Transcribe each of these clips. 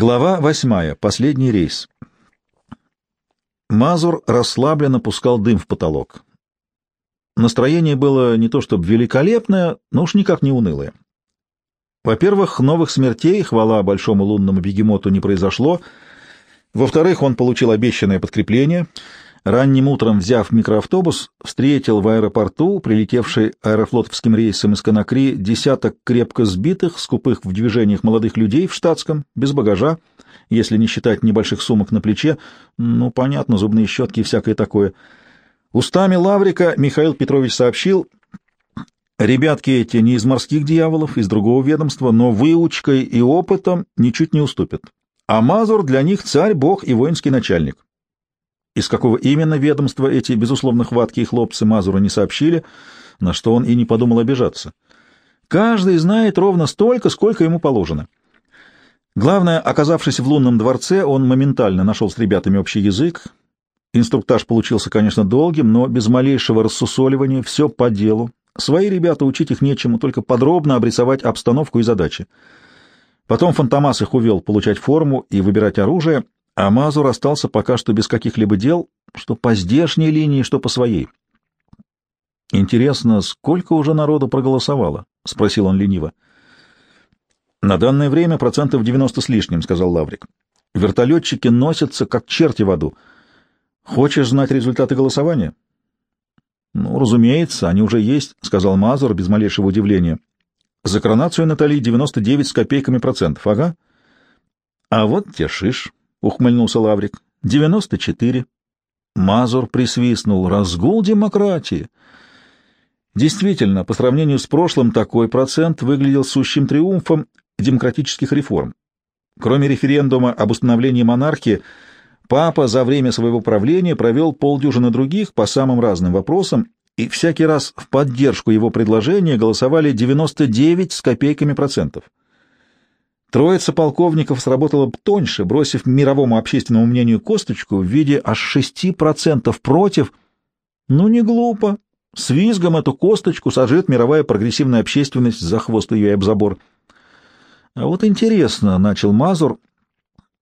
Глава восьмая. Последний рейс. Мазур расслабленно пускал дым в потолок. Настроение было не то чтобы великолепное, но уж никак не унылое. Во-первых, новых смертей, хвала большому лунному бегемоту, не произошло. Во-вторых, он получил обещанное подкрепление — Ранним утром, взяв микроавтобус, встретил в аэропорту, прилетевший аэрофлотовским рейсом из Конакри, десяток крепко сбитых, скупых в движениях молодых людей в штатском, без багажа, если не считать небольших сумок на плече, ну, понятно, зубные щетки и всякое такое. Устами Лаврика Михаил Петрович сообщил, ребятки эти не из морских дьяволов, из другого ведомства, но выучкой и опытом ничуть не уступят. А Мазур для них царь, бог и воинский начальник. Из какого именно ведомства эти, безусловно, хваткие хлопцы Мазуру не сообщили, на что он и не подумал обижаться. Каждый знает ровно столько, сколько ему положено. Главное, оказавшись в лунном дворце, он моментально нашел с ребятами общий язык. Инструктаж получился, конечно, долгим, но без малейшего рассусоливания, все по делу. Свои ребята учить их нечему, только подробно обрисовать обстановку и задачи. Потом Фантомас их увел получать форму и выбирать оружие, а Мазур остался пока что без каких-либо дел, что по здешней линии, что по своей. «Интересно, сколько уже народу проголосовало?» — спросил он лениво. «На данное время процентов 90 с лишним», — сказал Лаврик. «Вертолетчики носятся, как черти в аду. Хочешь знать результаты голосования?» «Ну, разумеется, они уже есть», — сказал Мазур без малейшего удивления. «За коронацию Натали 99 с копейками процентов, ага». «А вот те шиш», — ухмыльнулся Лаврик. — Девяносто четыре. Мазур присвистнул. Разгул демократии. Действительно, по сравнению с прошлым, такой процент выглядел сущим триумфом демократических реформ. Кроме референдума об установлении монархии, папа за время своего правления провел полдюжины других по самым разным вопросам, и всякий раз в поддержку его предложения голосовали 99 с копейками процентов. Троица полковников сработала тоньше, бросив мировому общественному мнению косточку в виде аж 6% против. Ну, не глупо. С визгом эту косточку сожжет мировая прогрессивная общественность за хвост ее и об. А вот интересно, — начал Мазур,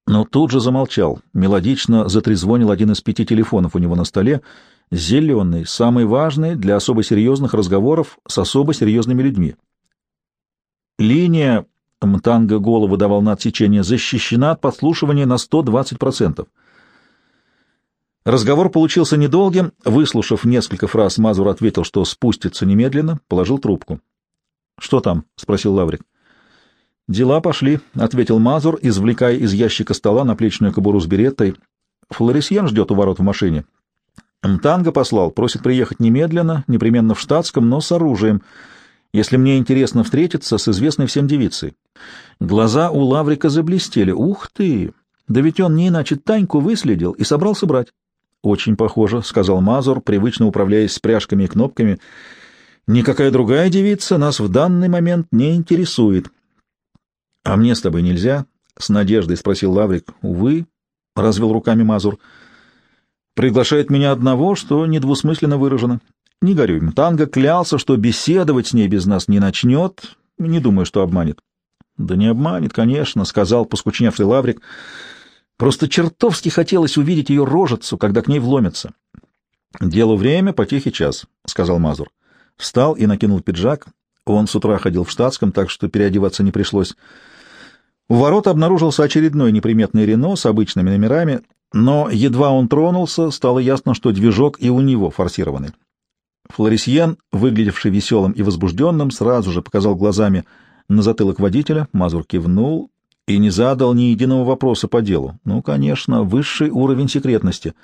но тут же замолчал. Мелодично затрезвонил один из пяти телефонов у него на столе, зеленый, самый важный для особо серьезных разговоров с особо серьезными людьми. Линия Мтанга голову давал на отсечение, защищена от подслушивания на 120%. Разговор получился недолгим. Выслушав несколько фраз, Мазур ответил, что спустится немедленно, положил трубку. — Что там? — спросил Лаврик. — Дела пошли, — ответил Мазур, извлекая из ящика стола наплечную кобуру с береттой. — Флорисьен ждет у ворот в машине. Мтанга послал, просит приехать немедленно, непременно в штатском, но с оружием — если мне интересно встретиться с известной всем девицей. Глаза у Лаврика заблестели. Ух ты! Да ведь он не иначе Таньку выследил и собрался брать. Очень похоже, — сказал Мазур, привычно управляясь спряжками и кнопками. Никакая другая девица нас в данный момент не интересует. — А мне с тобой нельзя? — с надеждой спросил Лаврик. — Увы, — развел руками Мазур. — Приглашает меня одного, что недвусмысленно выражено. Не горюем. Танго клялся, что беседовать с ней без нас не начнет. Не думаю, что обманет. — Да не обманет, конечно, — сказал поскучневший Лаврик. Просто чертовски хотелось увидеть ее рожицу, когда к ней вломятся. — Делу время, потехи час, — сказал Мазур. Встал и накинул пиджак. Он с утра ходил в штатском, так что переодеваться не пришлось. У ворот обнаружился очередной неприметный Рено с обычными номерами, но едва он тронулся, стало ясно, что движок и у него форсированный. Флорисьен, выглядевший веселым и возбужденным, сразу же показал глазами на затылок водителя, Мазур кивнул и не задал ни единого вопроса по делу. Ну, конечно, высший уровень секретности.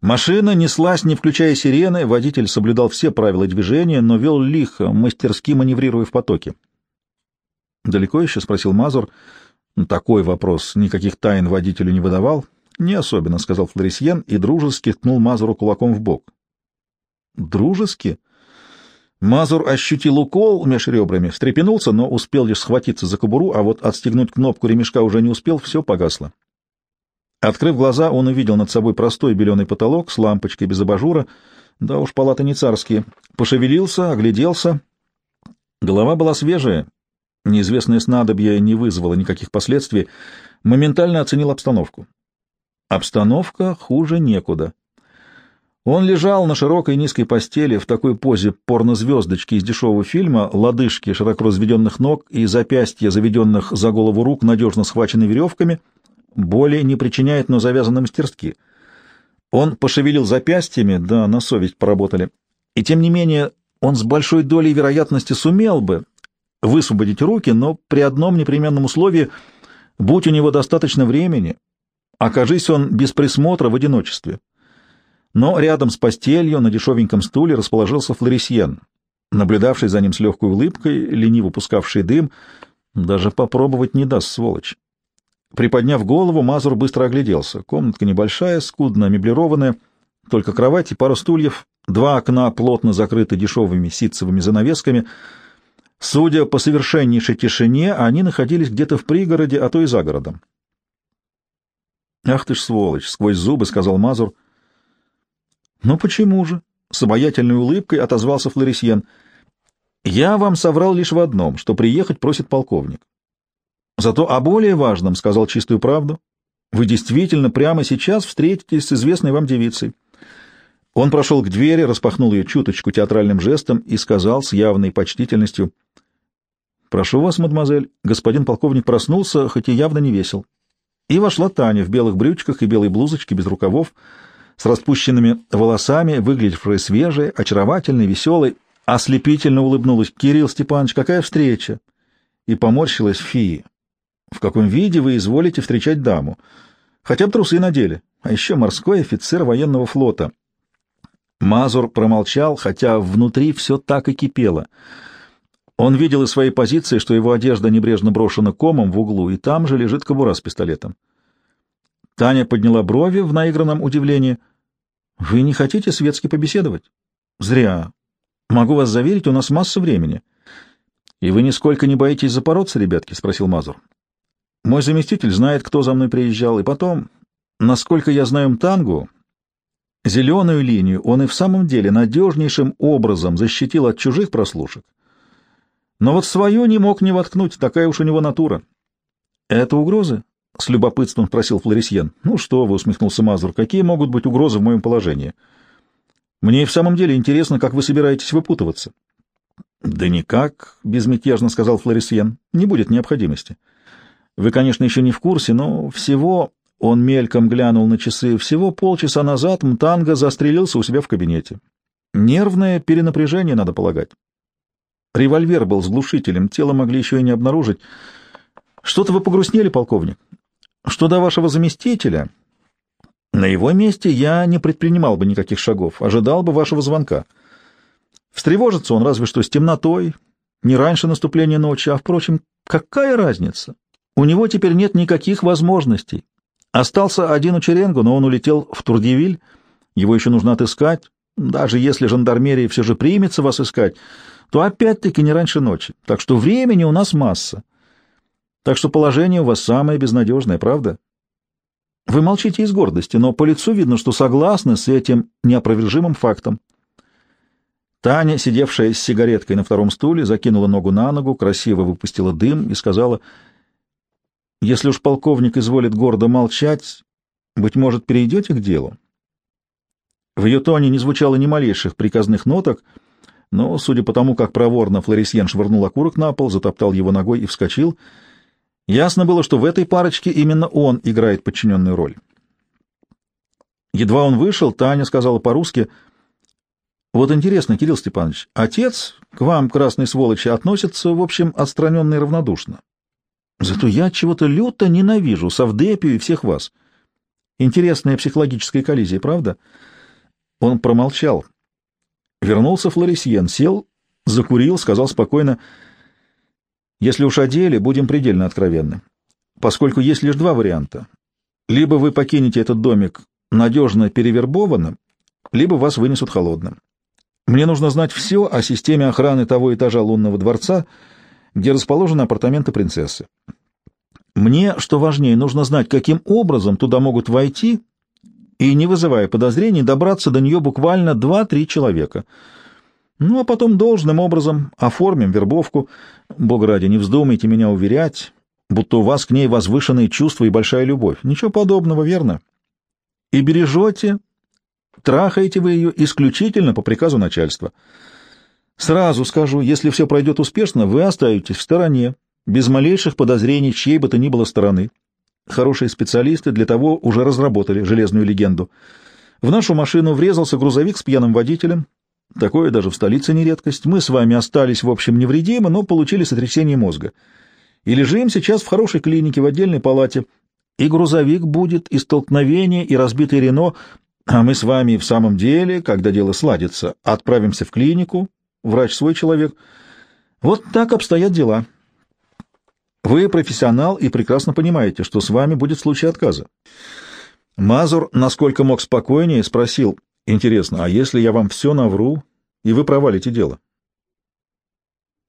Машина неслась, не включая сирены, водитель соблюдал все правила движения, но вел лихо, мастерски маневрируя в потоке. «Далеко еще?» — спросил Мазур. Такой вопрос никаких тайн водителю не выдавал. «Не особенно», — сказал Флорисьен и дружески ткнул Мазуру кулаком в бок. Дружески? Мазур ощутил укол меж ребрами, встрепенулся, но успел лишь схватиться за кобуру, а вот отстегнуть кнопку ремешка уже не успел, все погасло. Открыв глаза, он увидел над собой простой беленый потолок с лампочкой без абажура, да уж палаты не царские. Пошевелился, огляделся. Голова была свежая, неизвестное снадобье не вызвало никаких последствий. моментально оценил обстановку. Обстановка хуже некуда. Он лежал на широкой низкой постели в такой позе порнозвездочки из дешевого фильма, лодыжки широко разведенных ног и запястья, заведенных за голову рук, надежно схвачены веревками, боли не причиняет, но завязаны мастерски. Он пошевелил запястьями, да, на совесть поработали, и тем не менее он с большой долей вероятности сумел бы высвободить руки, но при одном непременном условии, будь у него достаточно времени, окажись он без присмотра в одиночестве. Но рядом с постелью на дешевеньком стуле расположился Флорисьен, наблюдавший за ним с легкой улыбкой, лениво пускавший дым. Даже попробовать не даст, сволочь. Приподняв голову, Мазур быстро огляделся. Комнатка небольшая, скудно меблированная, только кровать и пара стульев, два окна плотно закрыты дешевыми ситцевыми занавесками. Судя по совершеннейшей тишине, они находились где-то в пригороде, а то и за городом. «Ах ты ж сволочь!» — сквозь зубы сказал Мазур — «Ну почему же?» — с обаятельной улыбкой отозвался Флорисьен. «Я вам соврал лишь в одном, что приехать просит полковник. Зато о более важном сказал чистую правду. Вы действительно прямо сейчас встретитесь с известной вам девицей». Он прошел к двери, распахнул ее чуточку театральным жестом и сказал с явной почтительностью «Прошу вас, мадемуазель, господин полковник проснулся, хоть и явно не весел». И вошла Таня в белых брючках и белой блузочке без рукавов, с распущенными волосами, выглядевшая свежей, очаровательной, веселой, ослепительно улыбнулась. «Кирилл Степанович, какая встреча!» И поморщилась Фии. «В каком виде вы изволите встречать даму? Хотя бы трусы надели, а еще морской офицер военного флота». Мазур промолчал, хотя внутри все так и кипело. Он видел из своей позиции, что его одежда небрежно брошена комом в углу, и там же лежит кобура с пистолетом. Таня подняла брови в наигранном удивлении — вы не хотите светски побеседовать? Зря. Могу вас заверить, у нас масса времени. И вы нисколько не боитесь запороться, ребятки? спросил Мазур. Мой заместитель знает, кто за мной приезжал, и потом, насколько я знаю Мтангу, зеленую линию он и в самом деле надежнейшим образом защитил от чужих прослушек. Но вот свою не мог не воткнуть, такая уж у него натура. Это угрозы? — с любопытством спросил Флорисьен. — Ну что вы, — усмехнулся Мазур, — какие могут быть угрозы в моем положении? Мне и в самом деле интересно, как вы собираетесь выпутываться. — Да никак, — безмятежно сказал Флорисьен, — не будет необходимости. Вы, конечно, еще не в курсе, но всего... Он мельком глянул на часы. Всего полчаса назад Мтанга застрелился у себя в кабинете. Нервное перенапряжение, надо полагать. Револьвер был с глушителем, тело могли еще и не обнаружить. Что-то вы погрустнели, полковник? Что до вашего заместителя, на его месте я не предпринимал бы никаких шагов, ожидал бы вашего звонка. Встревожится он разве что с темнотой, не раньше наступления ночи, а, впрочем, какая разница? У него теперь нет никаких возможностей. Остался один у Черенгу, но он улетел в Турдивиль, его еще нужно отыскать. Даже если жандармерия все же примется вас искать, то опять-таки не раньше ночи. Так что времени у нас масса. Так что положение у вас самое безнадежное, правда? Вы молчите из гордости, но по лицу видно, что согласны с этим неопровержимым фактом. Таня, сидевшая с сигареткой на втором стуле, закинула ногу на ногу, красиво выпустила дым и сказала, «Если уж полковник изволит гордо молчать, быть может, перейдете к делу?» В ее тоне не звучало ни малейших приказных ноток, но, судя по тому, как проворно Флорисьен швырнул окурок на пол, затоптал его ногой и вскочил — Ясно было, что в этой парочке именно он играет подчиненную роль. Едва он вышел, Таня сказала по-русски, «Вот интересно, Кирилл Степанович, отец к вам, красной сволочи, относится, в общем, отстраненно и равнодушно. Зато я чего-то люто ненавижу Савдепию и всех вас. Интересная психологическая коллизия, правда?» Он промолчал. Вернулся Флорисьен, сел, закурил, сказал спокойно, — если уж о деле, будем предельно откровенны, поскольку есть лишь два варианта. Либо вы покинете этот домик надежно перевербованным, либо вас вынесут холодным. Мне нужно знать все о системе охраны того этажа лунного дворца, где расположены апартаменты принцессы. Мне, что важнее, нужно знать, каким образом туда могут войти и, не вызывая подозрений, добраться до нее буквально два-три человека — ну, а потом должным образом оформим вербовку. Бог ради, не вздумайте меня уверять. будто у вас к ней возвышенные чувства и большая любовь. Ничего подобного, верно? И бережете, трахаете вы ее исключительно по приказу начальства. Сразу скажу, если все пройдет успешно, вы остаетесь в стороне, без малейших подозрений чьей бы то ни было стороны. Хорошие специалисты для того уже разработали железную легенду. В нашу машину врезался грузовик с пьяным водителем. Такое даже в столице не редкость. Мы с вами остались, в общем, невредимы, но получили сотрясение мозга. И лежим сейчас в хорошей клинике в отдельной палате. И грузовик будет, и столкновение, и разбитый Рено, а мы с вами в самом деле, когда дело сладится, отправимся в клинику, врач свой человек. Вот так обстоят дела. Вы профессионал и прекрасно понимаете, что с вами будет случай отказа. Мазур, насколько мог спокойнее, спросил, «Интересно, а если я вам все навру, и вы провалите дело?»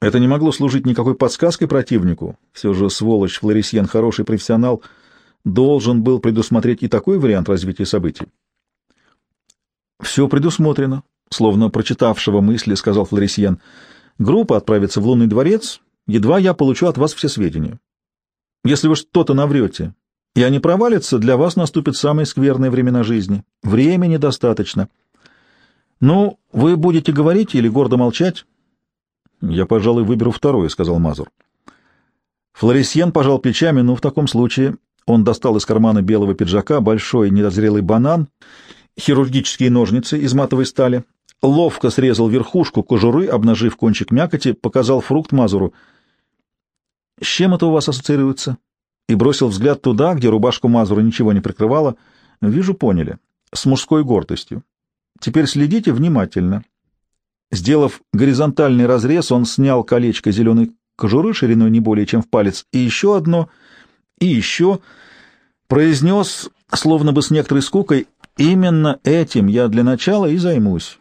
Это не могло служить никакой подсказкой противнику. Все же, сволочь, Флорисьен, хороший профессионал, должен был предусмотреть и такой вариант развития событий. «Все предусмотрено», — словно прочитавшего мысли, сказал Флорисьен. «Группа отправится в лунный дворец, едва я получу от вас все сведения. Если вы что-то наврете, и они провалятся, для вас наступят самые скверные времена жизни. Времени достаточно. Ну, вы будете говорить или гордо молчать?» «Я, пожалуй, выберу второе», — сказал Мазур. Флорисьен пожал плечами, но в таком случае он достал из кармана белого пиджака большой недозрелый банан — хирургические ножницы из матовой стали, ловко срезал верхушку кожуры, обнажив кончик мякоти, показал фрукт Мазуру. «С чем это у вас ассоциируется?» И бросил взгляд туда, где рубашку Мазура ничего не прикрывала. «Вижу, поняли. С мужской гордостью. Теперь следите внимательно». Сделав горизонтальный разрез, он снял колечко зеленой кожуры шириной не более чем в палец, и еще одно, и еще, произнес, словно бы с некоторой скукой, Именно этим я для начала и займусь.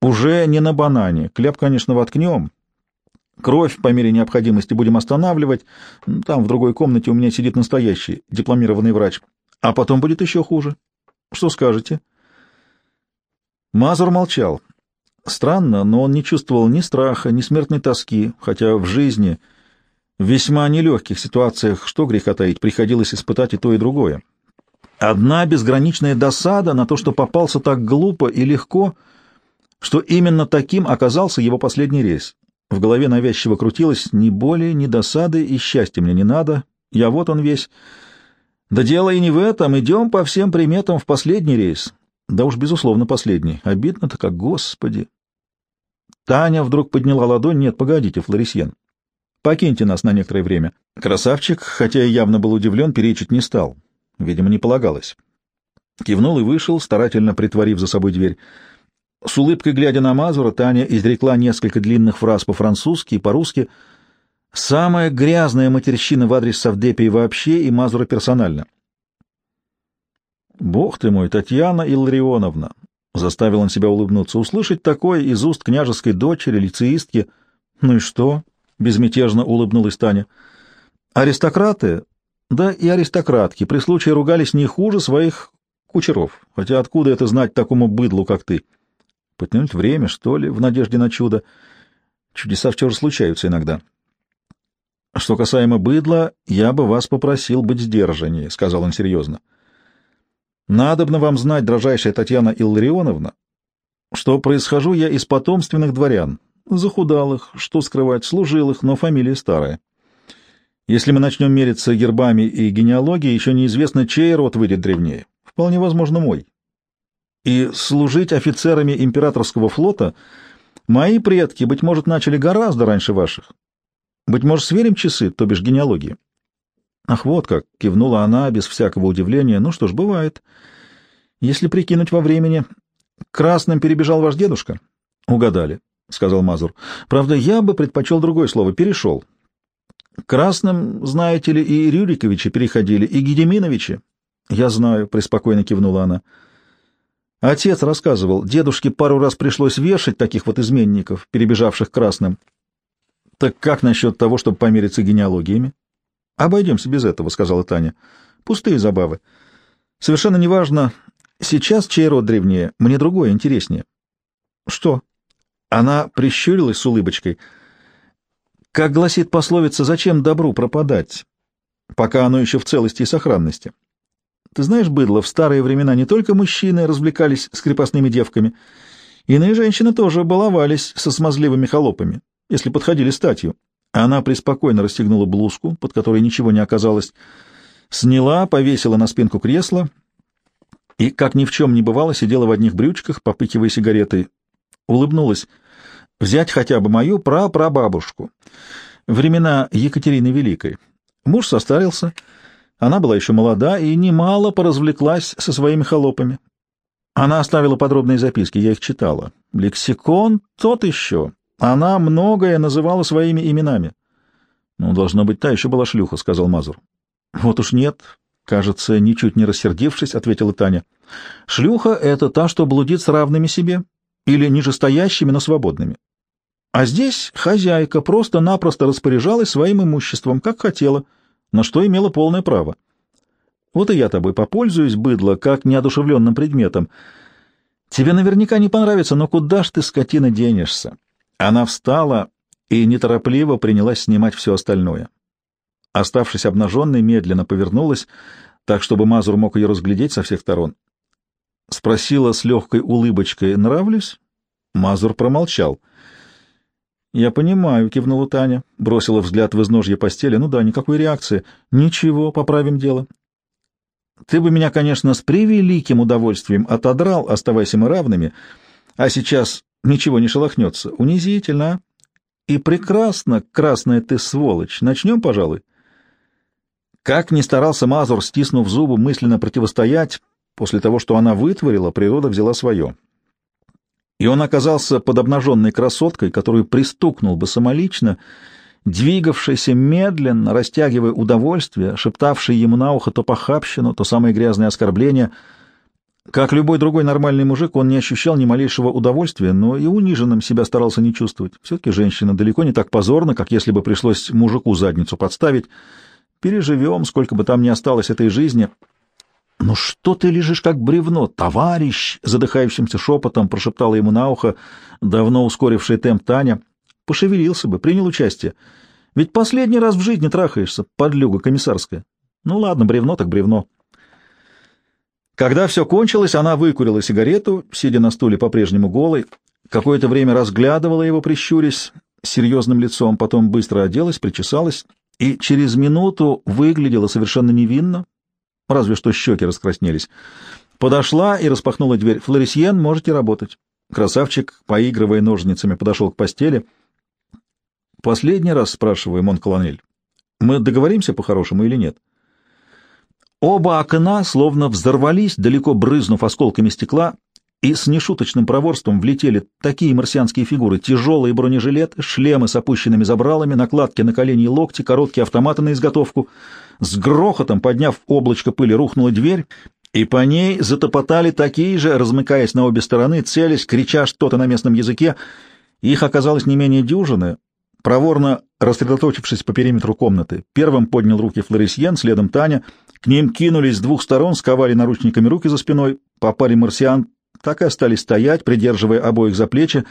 Уже не на банане. Кляп, конечно, воткнем. Кровь по мере необходимости будем останавливать. Там, в другой комнате, у меня сидит настоящий дипломированный врач. А потом будет еще хуже. Что скажете? Мазур молчал. Странно, но он не чувствовал ни страха, ни смертной тоски, хотя в жизни, в весьма нелегких ситуациях, что греха таить, приходилось испытать и то, и другое. Одна безграничная досада на то, что попался так глупо и легко, что именно таким оказался его последний рейс. В голове навязчиво крутилось ни боли, ни досады, и счастья мне не надо, я вот он весь. Да дело и не в этом, идем по всем приметам в последний рейс. Да уж, безусловно, последний. Обидно-то как, господи. Таня вдруг подняла ладонь. Нет, погодите, Флорисьен. Покиньте нас на некоторое время. Красавчик, хотя и явно был удивлен, перечить не стал. Видимо, не полагалось. Кивнул и вышел, старательно притворив за собой дверь. С улыбкой глядя на Мазура, Таня изрекла несколько длинных фраз по-французски и по-русски. Самая грязная матерщина в адрес Савдепии вообще и Мазура персонально. «Бог ты мой, Татьяна Илларионовна!» — заставил он себя улыбнуться. «Услышать такое из уст княжеской дочери, лицеистки...» «Ну и что?» — безмятежно улыбнулась Таня. «Аристократы да и аристократки при случае ругались не хуже своих кучеров. Хотя откуда это знать такому быдлу, как ты? Потянуть время, что ли, в надежде на чудо? Чудеса все же случаются иногда. Что касаемо быдла, я бы вас попросил быть сдержаннее, — сказал он серьезно. Надобно вам знать, дрожайшая Татьяна Илларионовна, что происхожу я из потомственных дворян, захудалых, что скрывать, служилых, но фамилия старая. Если мы начнем мериться гербами и генеалогией, еще неизвестно, чей род выйдет древнее. Вполне возможно, мой. И служить офицерами императорского флота мои предки, быть может, начали гораздо раньше ваших. Быть может, сверим часы, то бишь генеалогии. Ах, вот как, — кивнула она без всякого удивления. Ну что ж, бывает. Если прикинуть во времени, красным перебежал ваш дедушка? Угадали, — сказал Мазур. Правда, я бы предпочел другое слово — перешел. Красным, знаете ли, и Рюриковичи переходили, и Гедеминовичи. — Я знаю, — преспокойно кивнула она. Отец рассказывал, дедушке пару раз пришлось вешать таких вот изменников, перебежавших красным. — Так как насчет того, чтобы помериться генеалогиями? — Обойдемся без этого, — сказала Таня. — Пустые забавы. Совершенно неважно, сейчас чей род древнее, мне другое интереснее. — Что? Она прищурилась с улыбочкой — как гласит пословица, зачем добру пропадать? пока оно еще в целости и сохранности. Ты знаешь, быдло, в старые времена не только мужчины развлекались с крепостными девками, иные женщины тоже баловались со смазливыми холопами, если подходили статью. Она преспокойно расстегнула блузку, под которой ничего не оказалось, сняла, повесила на спинку кресла и, как ни в чем не бывало, сидела в одних брючках, попыкивая сигаретой. Улыбнулась. Взять хотя бы мою прапрабабушку. Времена Екатерины Великой. Муж состарился, она была еще молода и немало поразвлеклась со своими холопами. Она оставила подробные записки, я их читала. Лексикон тот еще. Она многое называла своими именами. — Ну, должно быть, та еще была шлюха, — сказал Мазур. — Вот уж нет, — кажется, ничуть не рассердившись, — ответила Таня. — Шлюха — это та, что блудит с равными себе или нижестоящими, но свободными. А здесь хозяйка просто-напросто распоряжалась своим имуществом, как хотела, на что имела полное право. Вот и я тобой попользуюсь, быдло, как неодушевленным предметом. Тебе наверняка не понравится, но куда ж ты, скотина, денешься? Она встала и неторопливо принялась снимать все остальное. Оставшись обнаженной, медленно повернулась, так, чтобы Мазур мог ее разглядеть со всех сторон. Спросила с легкой улыбочкой, «Нравлюсь?» Мазур промолчал. «Я понимаю», — кивнула Таня, бросила взгляд в изножье постели. «Ну да, никакой реакции. Ничего, поправим дело. Ты бы меня, конечно, с превеликим удовольствием отодрал, оставайся мы равными, а сейчас ничего не шелохнется. Унизительно, а? И прекрасно, красная ты сволочь. Начнем, пожалуй. Как ни старался Мазур, стиснув зубы, мысленно противостоять, после того, что она вытворила, природа взяла свое. И он оказался под обнаженной красоткой, которую пристукнул бы самолично, двигавшийся медленно, растягивая удовольствие, шептавший ему на ухо то похабщину, то самые грязные оскорбления. Как любой другой нормальный мужик, он не ощущал ни малейшего удовольствия, но и униженным себя старался не чувствовать. Все-таки женщина далеко не так позорна, как если бы пришлось мужику задницу подставить. Переживем, сколько бы там ни осталось этой жизни. «Ну что ты лежишь как бревно, товарищ?» — задыхающимся шепотом прошептала ему на ухо давно ускоривший темп Таня. Пошевелился бы, принял участие. Ведь последний раз в жизни трахаешься, подлюга комиссарская. Ну ладно, бревно так бревно. Когда все кончилось, она выкурила сигарету, сидя на стуле по-прежнему голой, какое-то время разглядывала его, прищурясь, серьезным лицом, потом быстро оделась, причесалась и через минуту выглядела совершенно невинно, разве что щеки раскраснелись. Подошла и распахнула дверь. «Флорисьен, можете работать». Красавчик, поигрывая ножницами, подошел к постели — Последний раз спрашиваю, Монколонель, мы договоримся по-хорошему или нет? Оба окна словно взорвались, далеко брызнув осколками стекла, и с нешуточным проворством влетели такие марсианские фигуры, тяжелые бронежилеты, шлемы с опущенными забралами, накладки на колени и локти, короткие автоматы на изготовку. С грохотом, подняв облачко пыли, рухнула дверь, и по ней затопотали такие же, размыкаясь на обе стороны, целясь, крича что-то на местном языке. Их оказалось не менее дюжины, Проворно рассредоточившись по периметру комнаты, первым поднял руки Флорисьен, следом Таня. К ним кинулись с двух сторон, сковали наручниками руки за спиной. По паре марсиан так и остались стоять, придерживая обоих за плечи.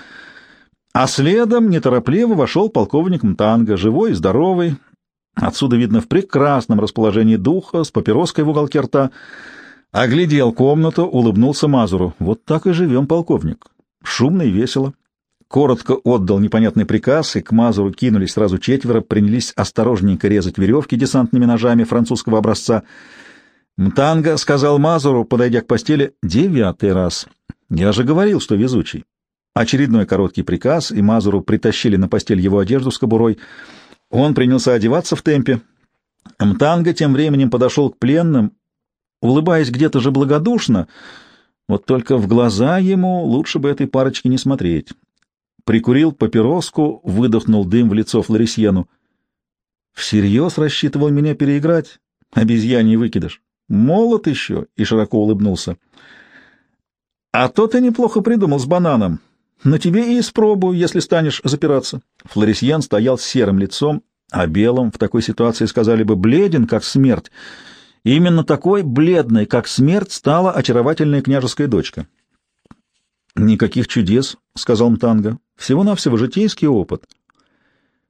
А следом неторопливо вошел полковник Мтанга, живой и здоровый. Отсюда видно в прекрасном расположении духа, с папироской в уголке рта. Оглядел комнату, улыбнулся Мазуру. Вот так и живем, полковник. Шумно и весело коротко отдал непонятный приказ, и к Мазуру кинулись сразу четверо, принялись осторожненько резать веревки десантными ножами французского образца. «Мтанга», — сказал Мазуру, подойдя к постели, — «девятый раз. Я же говорил, что везучий». Очередной короткий приказ, и Мазуру притащили на постель его одежду с кобурой. Он принялся одеваться в темпе. Мтанга тем временем подошел к пленным, улыбаясь где-то же благодушно, вот только в глаза ему лучше бы этой парочке не смотреть прикурил папироску, выдохнул дым в лицо Флорисьену. «Всерьез рассчитывал меня переиграть? Обезьяний выкидыш. Молод еще!» и широко улыбнулся. «А то ты неплохо придумал с бананом. На тебе и испробую, если станешь запираться». Флорисьен стоял с серым лицом, а белым в такой ситуации сказали бы бледен, как смерть. И именно такой бледной, как смерть, стала очаровательная княжеская дочка. «Никаких чудес», — сказал Мтанга. «Всего-навсего житейский опыт».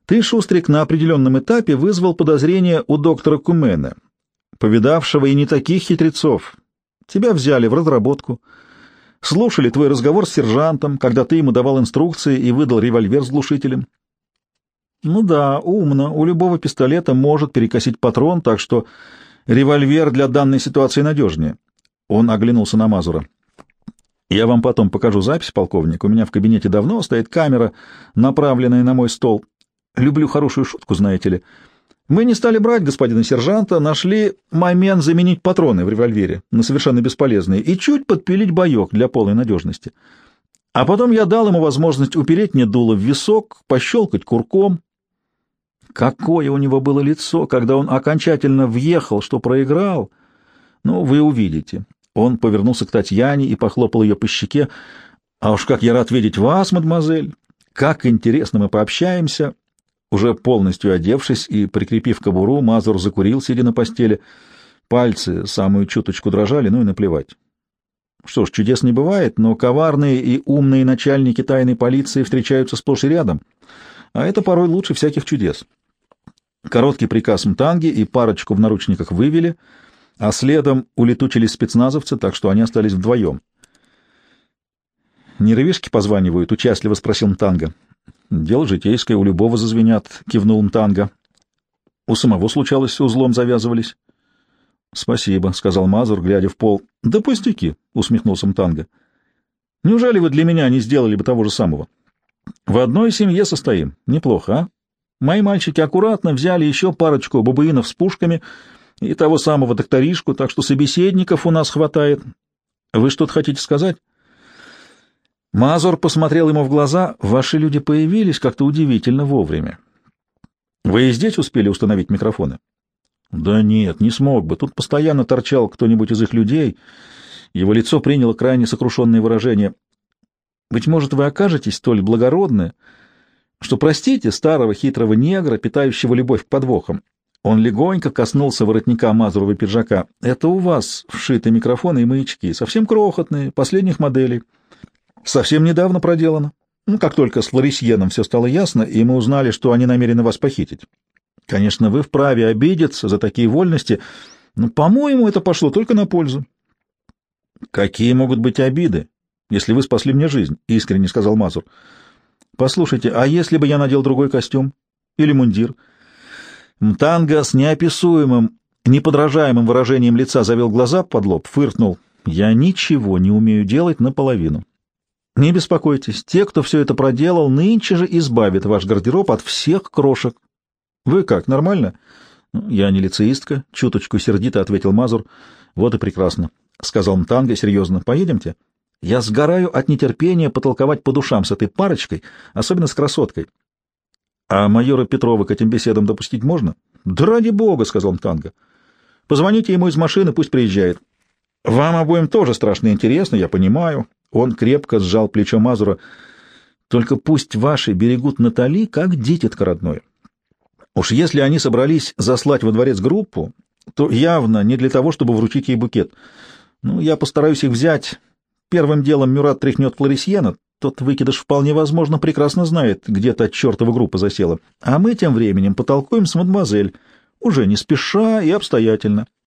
Ты, Шустрик, на определенном этапе вызвал подозрение у доктора Кумена, повидавшего и не таких хитрецов. Тебя взяли в разработку. Слушали твой разговор с сержантом, когда ты ему давал инструкции и выдал револьвер с глушителем. Ну да, умно. У любого пистолета может перекосить патрон, так что револьвер для данной ситуации надежнее. Он оглянулся на Мазура. Я вам потом покажу запись, полковник. У меня в кабинете давно стоит камера, направленная на мой стол. Люблю хорошую шутку, знаете ли. Мы не стали брать господина сержанта, нашли момент заменить патроны в револьвере на совершенно бесполезные и чуть подпилить боек для полной надежности. А потом я дал ему возможность упереть мне дуло в висок, пощелкать курком. Какое у него было лицо, когда он окончательно въехал, что проиграл. Ну, вы увидите. Он повернулся к Татьяне и похлопал ее по щеке. А уж как я рад видеть вас, мадемуазель! Как интересно мы пообщаемся! Уже полностью одевшись и прикрепив кобуру, Мазур закурил, сидя на постели. Пальцы самую чуточку дрожали, ну и наплевать. Что ж, чудес не бывает, но коварные и умные начальники тайной полиции встречаются сплошь и рядом, а это порой лучше всяких чудес. Короткий приказ Мтанги и парочку в наручниках вывели, а следом улетучились спецназовцы, так что они остались вдвоем. «Нервишки позванивают?» — участливо спросил Мтанга. Дело житейское, у любого зазвенят, — кивнул Мтанга. У самого случалось, узлом завязывались. — Спасибо, — сказал Мазур, глядя в пол. — Да пустяки, — усмехнулся Мтанга. — Неужели вы для меня не сделали бы того же самого? В одной семье состоим. Неплохо, а? Мои мальчики аккуратно взяли еще парочку бабуинов с пушками и того самого докторишку, так что собеседников у нас хватает. Вы что-то хотите сказать? Мазур посмотрел ему в глаза. «Ваши люди появились как-то удивительно вовремя. Вы и здесь успели установить микрофоны?» «Да нет, не смог бы. Тут постоянно торчал кто-нибудь из их людей. Его лицо приняло крайне сокрушенное выражение. Быть может, вы окажетесь столь благородны, что простите старого хитрого негра, питающего любовь к подвохам. Он легонько коснулся воротника Мазурова пиджака. Это у вас вшиты микрофоны и маячки, совсем крохотные, последних моделей. Совсем недавно проделано. Ну, как только с Флорисьеном все стало ясно, и мы узнали, что они намерены вас похитить. Конечно, вы вправе обидеться за такие вольности, но, по-моему, это пошло только на пользу. — Какие могут быть обиды, если вы спасли мне жизнь? — искренне сказал Мазур. — Послушайте, а если бы я надел другой костюм? Или мундир? Мтанга с неописуемым, неподражаемым выражением лица завел глаза под лоб, фыркнул. — Я ничего не умею делать наполовину. Не беспокойтесь, те, кто все это проделал, нынче же избавит ваш гардероб от всех крошек. Вы как, нормально? Ну, я не лицеистка, чуточку сердито ответил Мазур. Вот и прекрасно, сказал Мтанга серьезно. Поедемте? Я сгораю от нетерпения потолковать по душам с этой парочкой, особенно с красоткой. А майора Петрова к этим беседам допустить можно? Да ради бога, сказал Мтанга. Позвоните ему из машины, пусть приезжает. Вам обоим тоже страшно интересно, я понимаю. Он крепко сжал плечо Мазура. «Только пусть ваши берегут Натали, как дитятка родное. Уж если они собрались заслать во дворец группу, то явно не для того, чтобы вручить ей букет. Ну, я постараюсь их взять. Первым делом Мюрат тряхнет Флорисьена. Тот выкидыш вполне возможно прекрасно знает, где та чертова группа засела. А мы тем временем потолкуем с мадемуазель, уже не спеша и обстоятельно.